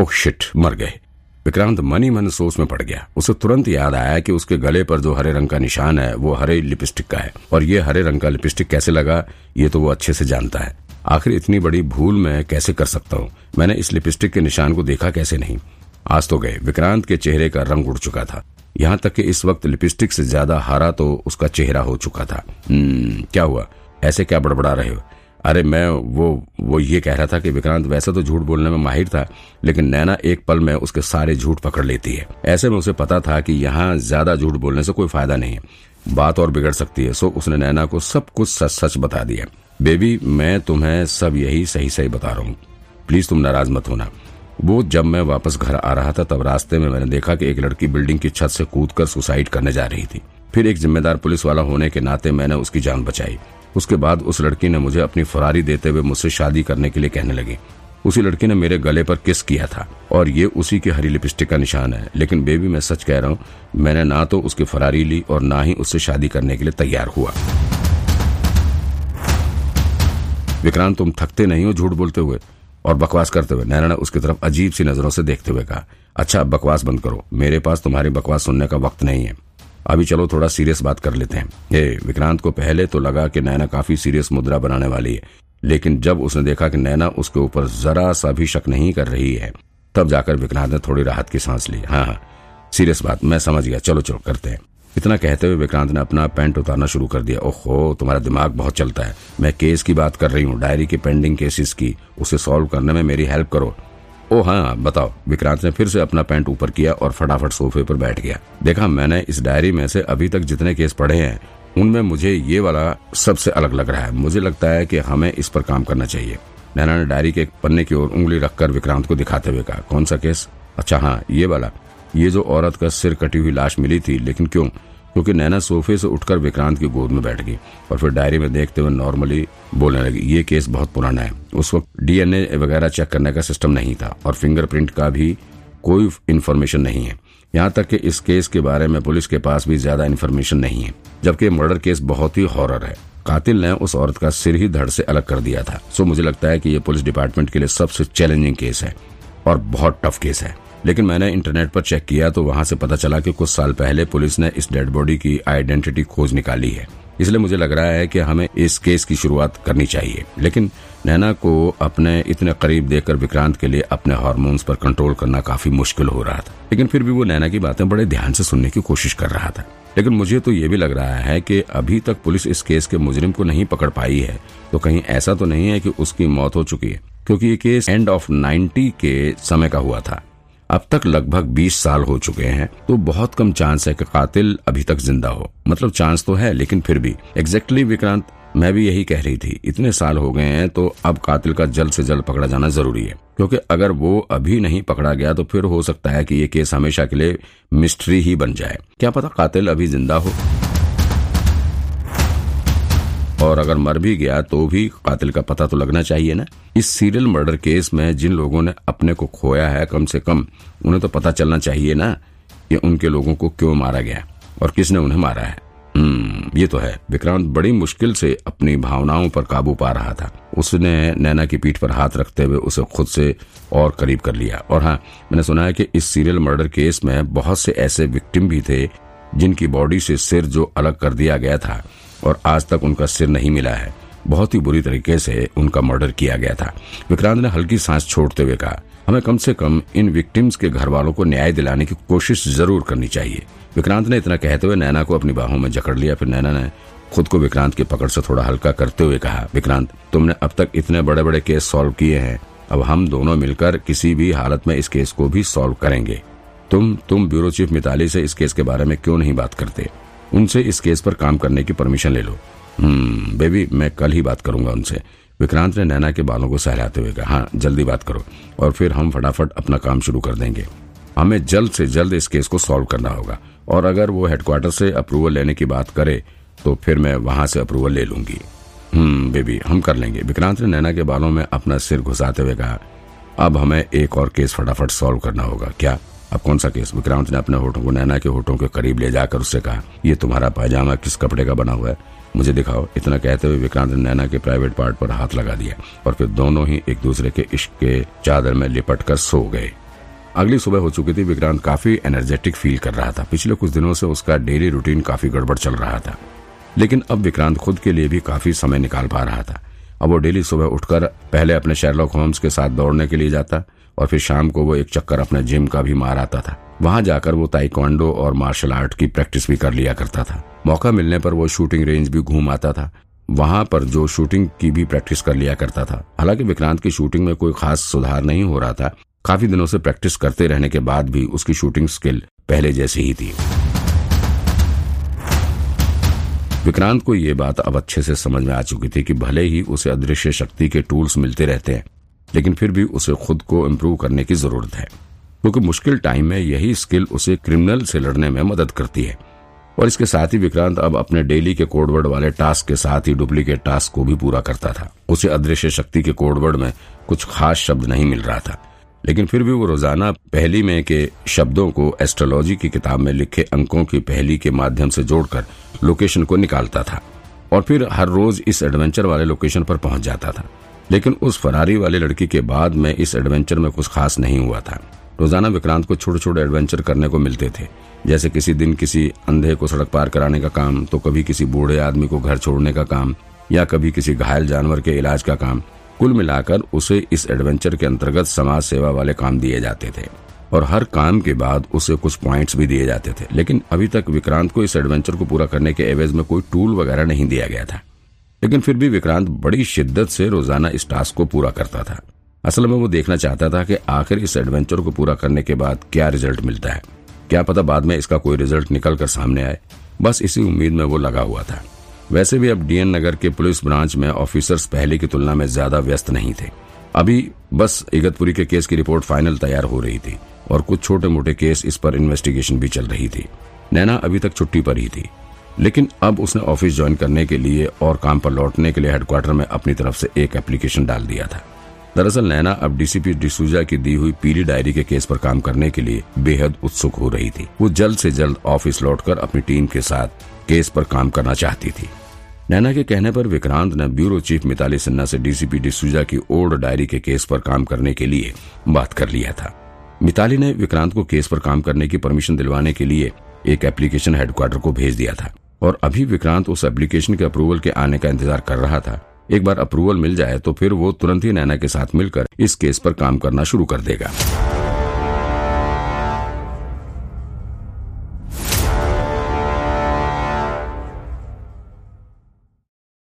ओह, shit, मर गए। Vikrant money मन सोच में पड़ गया। उसे तुरंत याद आया कि उसके गले पर जो हरे रंग का निशान है, वो हरे लिपस्टिक का है। और ये हरे रंग का लिपस्टिक कैसे लगा, ये तो वो अच्छे से जानता है। आखिर इतनी बड़ी भूल मैं कैसे कर सकता हूँ? मैंने इस लिपस्टिक के निशान को देखा कैसे नहीं? आज तो गए। विक्रांत के चेहरे का रंग उड़ चुका था। यहाँ तक कि इस वक्त लिपस्टिक से ज़्यादा हरा तो उसका चेहरा हो चुका था। हम्म क्या हुआ? ऐसे क्या बड़बड़ा रहे हो? अरे मैं वो वो ये कह रहा था कि विक्रांत, वैसे तो झूठ बोलने में माहिर था, लेकिन नैना एक पल में उसके सारे झूठ पकड़ लेती है। ऐसे में उसे पता था कि यहाँ ज़्यादा झूठ बोलने से कोई फ़ायदा नहीं है। बात और बिगड़ सकती है, सो उसने नैना को सब कुछ सच सच बता दिया। बेबी, मैं तुम्हें सब यही सही सही बता रहा हूँ। प्लीज़ तुम नाराज़ मत होना। वो जब मैं वापस घर आ रहा था, तब रास्ते में मैंने देखा कि एक लड़की बिल्डिंग की छत से कूदकर सुसाइड करने जा रही थी। फिर एक जिम्मेदार पुलिस वाला होने के नाते मैंने उसकी जान बचाई। उसके बाद उस लड़की ने मुझे अपनी फरारी देते हुए मुझसे शादी करने के लिए कहने लगी। उसी लड़की ने मेरे गले पर किस किया था? और ये उसी की हरी लिपस्टिक का निशान है। लेकिन बेबी, मैं सच कह रहा हूँ, मैंने ना तो उसकी फरारी ली और ना ही उससे शादी करने के लिए तैयार हुआ। विक्रांत, तुम थकते नहीं हो झूठ बोलते हुए और बकवास करते हुए। नैना ने उसकी तरफ़ अजीब सी नज़रों से देखते हुए कहा अच्छा अब बकवास बंद करो। मेरे पास तुम्हारी बकवास सुनने का वक्त नहीं है। अभी चलो थोड़ा सीरियस बात कर लेते हैं। ये विक्रांत को पहले तो लगा कि नैना काफ़ी सीरियस मुद्रा बनाने वाली है, लेकिन जब उसने देखा कि नैना उसके ऊपर जरा सा भी शक नहीं कर रही है, तब जाकर विक्रांत ने थोड़ी राहत की सांस ली। हाँ हाँ सीरियस बात, मैं समझ गया। चलो चलो, करते हैं। इतना कहते हुए विक्रांत ने अपना पैंट उतारना शुरू कर दिया। ओहो, तुम्हारा दिमाग बहुत चलता है। मैं केस की बात कर रही हूँ, डायरी के पेंडिंग केसेस की। उसे सॉल्व करने में मेरी हेल्प करो। ओ हाँ बताओ। विक्रांत ने फिर से अपना पैंट ऊपर किया और फटाफट सोफे पर बैठ गया। देखा, मैंने इस डायरी में से अभी तक जितने केस पढ़े हैं, उनमें मुझे ये वाला सबसे अलग लग रहा है। मुझे लगता है कि हमें इस पर काम करना चाहिए। नैना ने डायरी के एक पन्ने की ओर उंगली रखकर विक्रांत को दिखाते हुए कहा, कौन सा केस? अच्छा हाँ ये वाला। ये जो औरत का सिर कटी हुई लाश मिली थी, लेकिन क्यों? क्योंकि नैना सोफे से उठकर विक्रांत की गोद में बैठ गई और फिर डायरी में देखते हुए नॉर्मली बोलने लगी, ये केस बहुत पुराना है। उस वक्त डीएनए वगैरह चेक करने का सिस्टम नहीं था और फिंगरप्रिंट का भी कोई इन्फॉर्मेशन नहीं है। यहाँ तक कि इस केस के बारे में पुलिस के पास भी ज़्यादा इन्फॉर्मेशन नहीं है, जबकि मर्डर केस बहुत ही हॉरर है। कातिल ने उस औरत का सिर ही धड़ से अलग कर दिया था। सो मुझे लगता है कि ये पुलिस डिपार्टमेंट के लिए सबसे चैलेंजिंग केस है और बहुत टफ केस है। लेकिन मैंने इंटरनेट पर चेक किया तो वहाँ से पता चला कि कुछ साल पहले पुलिस ने इस डेड बॉडी की आइडेंटिटी खोज निकाली है। इसलिए मुझे लग रहा है कि हमें इस केस की शुरुआत करनी चाहिए। लेकिन नैना को अपने इतने करीब देखकर विक्रांत के लिए अपने हार्मोन्स पर कंट्रोल करना काफ़ी मुश्किल हो रहा था। लेकिन फिर भी वो नैना की बातें बड़े ध्यान से सुनने की कोशिश कर रहा था। लेकिन मुझे तो ये भी लग रहा है कि अभी तक पुलिस इस केस के मुजरिम को नहीं पकड़ पाई है तो कहीं ऐसा तो नहीं है कि उसकी मौत हो चुकी है, क्योंकि ये केस एंड ऑफ़ नाइन्टी के समय का हुआ था। अब तक लगभग 20 साल हो चुके हैं तो बहुत कम चांस है कि कातिल अभी तक ज़िंदा हो। मतलब चांस तो है, लेकिन फिर भी। एग्जैक्टली विक्रांत, मैं भी यही कह रही थी। इतने साल हो गए हैं तो अब कातिल का जल्द से जल्द पकड़ा जाना ज़रूरी है। क्योंकि अगर वो अभी नहीं पकड़ा गया तो फिर हो सकता है कि ये केस हमेशा के लिए मिस्ट्री ही बन जाए। क्या पता कातिल अभी ज़िंदा हो? और अगर मर भी गया तो भी कातिल का पता तो लगना चाहिए ना। इस सीरियल मर्डर केस में जिन लोगों ने अपने को खोया है कम से कम, उन्हें तो पता चलना चाहिए ना कि उनके लोगों को क्यों मारा गया और किसने उन्हें मारा है। हम्म ये तो है। विक्रांत बड़ी मुश्किल से अपनी भावनाओं पर काबू पा रहा था। उसने नैना की पीठ पर हाथ रखते हुए उसे खुद से और करीब कर लिया। और हाँ मैंने सुना है कि इस सीरियल मर्डर केस में बहुत से ऐसे विक्टिम भी थे जिनकी बॉडी से सिर जो अलग कर दिया गया था। और आज तक उनका सिर नहीं मिला है। बहुत ही बुरी तरीके से उनका मर्डर किया गया था। विक्रांत ने हल्की सांस छोड़ते हुए कहा, हमें कम से कम इन विक्टिम्स के घर वालों को न्याय दिलाने की कोशिश ज़रूर करनी चाहिए। विक्रांत ने इतना कहते हुए नैना को अपनी बाहों में जकड़ लिया। फिर नैना ने खुद को विक्रांत की पकड़ से थोड़ा हल्का करते हुए कहा, विक्रांत, तुमने अब तक इतने बड़े बड़े केस सॉल्व किए हैं। अब हम दोनों मिलकर किसी भी हालत में इस केस को भी सॉल्व करेंगे। तुम तुम ब्यूरो चीफ मिताली से इस केस के बारे में क्यों नहीं बात करते? उनसे इस केस पर काम करने की परमिशन ले लो। हम्म बेबी, मैं कल ही बात करूँगा उनसे। विक्रांत ने नैना के बालों को सहलाते हुए कहा हाँ जल्दी बात करो और फिर हम फटाफट अपना काम शुरू कर देंगे। हमें जल्द से जल्द इस केस को सॉल्व करना होगा और अगर वो हेडक्वार्टर से अप्रूवल लेने की बात करे तो फिर मैं वहाँ से अप्रूवल ले लूँगी। हम्म बेबी, हम कर लेंगे। विक्रांत ने नैना के बालों में अपना सिर घुसाते हुए कहा, अब हमें एक और केस फटाफट सॉल्व करना होगा, क्या? अब कौन सा केस? विक्रांत ने अपने होठों को, नैना के होठों के करीब ले जाकर उससे कहा, ये तुम्हारा पायजामा किस कपड़े का बना हुआ है? मुझे दिखाओ। इतना कहते हुए विक्रांत ने नैना के प्राइवेट पार्ट पर हाथ लगा दिया और फिर दोनों ही एक दूसरे के इश्क के चादर में लिपट सो गए। अगली सुबह हो चुकी थी, विक्रांत काफ़ी एनर्जेटिक फील कर रहा था। पिछले कुछ दिनों से उसका डेली रूटीन काफ़ी गड़बड़ चल रहा था। लेकिन अब विक्रांत खुद के लिए भी काफ़ी समय निकाल पा रहा था। अब वो डेली सुबह उठकर पहले अपने शेरलॉक होम्स के साथ दौड़ने के लिए जाता और फिर शाम को वो एक चक्कर अपने जिम का भी मार आता था। वहाँ जाकर वो ताइक्वांडो और मार्शल आर्ट की प्रैक्टिस भी कर लिया करता था। मौका मिलने पर वो शूटिंग रेंज भी घूम आता था। वहाँ पर जो शूटिंग की भी प्रैक्टिस कर लिया करता था। हालाँकि विक्रांत की शूटिंग में कोई खास सुधार नहीं हो रहा था। काफ़ी दिनों से प्रैक्टिस करते रहने के बाद भी उसकी शूटिंग स्किल पहले जैसी ही थी। विक्रांत को ये बात अब अच्छे से समझ में आ चुकी थी कि भले ही उसे अदृश्य शक्ति के टूल्स मिलते रहते हैं लेकिन फिर भी उसे खुद को इम्प्रूव करने की ज़रूरत है। क्योंकि मुश्किल टाइम में यही स्किल उसे क्रिमिनल से लड़ने में मदद करती है। और इसके साथ ही विक्रांत अब अपने डेली के कोडवर्ड वाले टास्क के साथ ही डुप्लीकेट टास्क को भी पूरा करता था। उसे अदृश्य शक्ति के कोडवर्ड में कुछ खास शब्द नहीं मिल रहा था। लेकिन फिर भी वो रोज़ाना पहली में के शब्दों को एस्ट्रोलॉजी की किताब में लिखे अंकों की पहली के माध्यम से जोड़कर लोकेशन को निकालता था। और फिर हर रोज इस एडवेंचर वाले लोकेशन पर पहुँच जाता था। लेकिन उस फरारी वाली लड़की के बाद में इस एडवेंचर में कुछ खास नहीं हुआ था। रोज़ाना विक्रांत को छोटे छोटे एडवेंचर करने को मिलते थे। जैसे किसी दिन किसी अंधे को सड़क पार कराने का काम तो कभी किसी बूढ़े आदमी को घर छोड़ने का काम, या कभी किसी घायल जानवर के इलाज का काम। कुल मिलाकर उसे इस एडवेंचर के अंतर्गत समाज सेवा वाले काम दिए जाते थे। और हर काम के बाद उसे कुछ पॉइंट्स भी दिए जाते थे। लेकिन अभी तक विक्रांत को इस एडवेंचर को पूरा करने के एवज में कोई टूल वगैरह नहीं दिया गया था। लेकिन फिर भी विक्रांत बड़ी शिद्दत से रोज़ाना इस टास्क को पूरा करता था। असल में वो देखना चाहता था कि आखिर इस एडवेंचर को पूरा करने के बाद क्या रिज़ल्ट मिलता है। क्या पता बाद में इसका कोई रिज़ल्ट निकल कर सामने आए। बस इसी उम्मीद में वो लगा हुआ था। वैसे भी अब डीएन नगर के पुलिस ब्रांच में ऑफिसर्स पहले की तुलना में ज़्यादा व्यस्त नहीं थे। अभी बस इगतपुरी के केस की रिपोर्ट फाइनल तैयार हो रही थी और कुछ छोटे मोटे केस इस पर इन्वेस्टिगेशन भी चल रही थी। नैना अभी तक छुट्टी पर ही थी। लेकिन अब उसने ऑफ़िस ज्वाइन करने के लिए और काम पर लौटने के लिए हेडक्वार्टर में अपनी तरफ़ से एक एप्लीकेशन डाल दिया था। दरअसल नैना अब डीसीपी डिसूजा की दी हुई पीली डायरी के केस पर काम करने के लिए बेहद उत्सुक हो रही थी। वो जल्द से जल्द ऑफ़िस लौटकर अपनी टीम के साथ केस पर काम करना चाहती थी। नैना के कहने पर विक्रांत ने ब्यूरो चीफ मिताली सिन्हा से डीसीपी डिसूजा की ओल्ड डायरी के केस पर काम करने के लिए बात कर लिया था। मिताली ने विक्रांत को केस पर काम करने की परमिशन दिलवाने के लिए एक एप्लीकेशन हेडक्वार्टर को भेज दिया था। और अभी विक्रांत उस एप्लीकेशन के अप्रूवल के आने का इंतज़ार कर रहा था। एक बार अप्रूवल मिल जाए तो फिर वो तुरंत ही नैना के साथ मिलकर इस केस पर काम करना शुरू कर देगा।